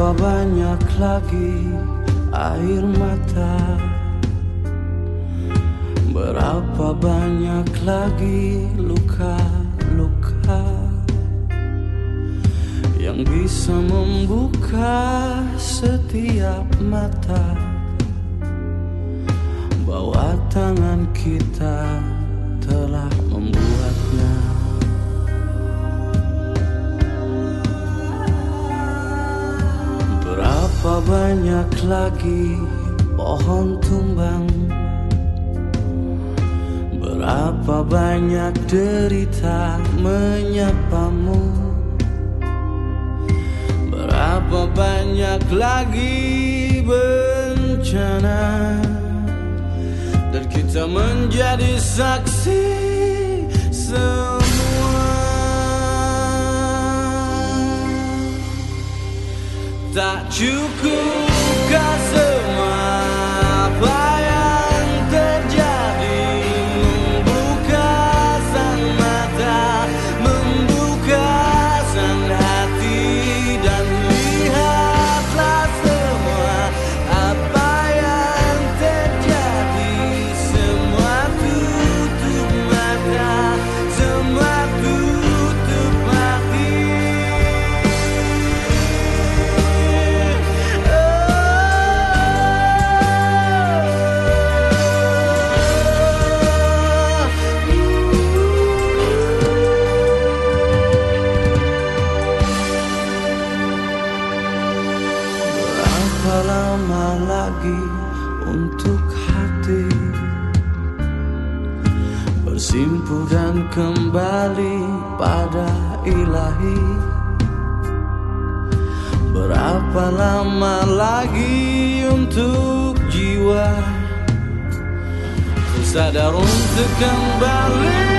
Berapa banyak lagi air mata. Berapa banyak lagi luka-luka Yang bisa membuka setiap mata? Bahwa tangan kita telah banyak lagi pohon tumbang. Berapa banyak derita menyapamu Berapa banyak lagi bencana? Dan kita menjadi saksi semua Tak cukupkah semua lama lagi untuk hati. Bersimpu dan kembali pada ilahi. Berapa lama lagi untuk jiwa? Sadar untuk kembali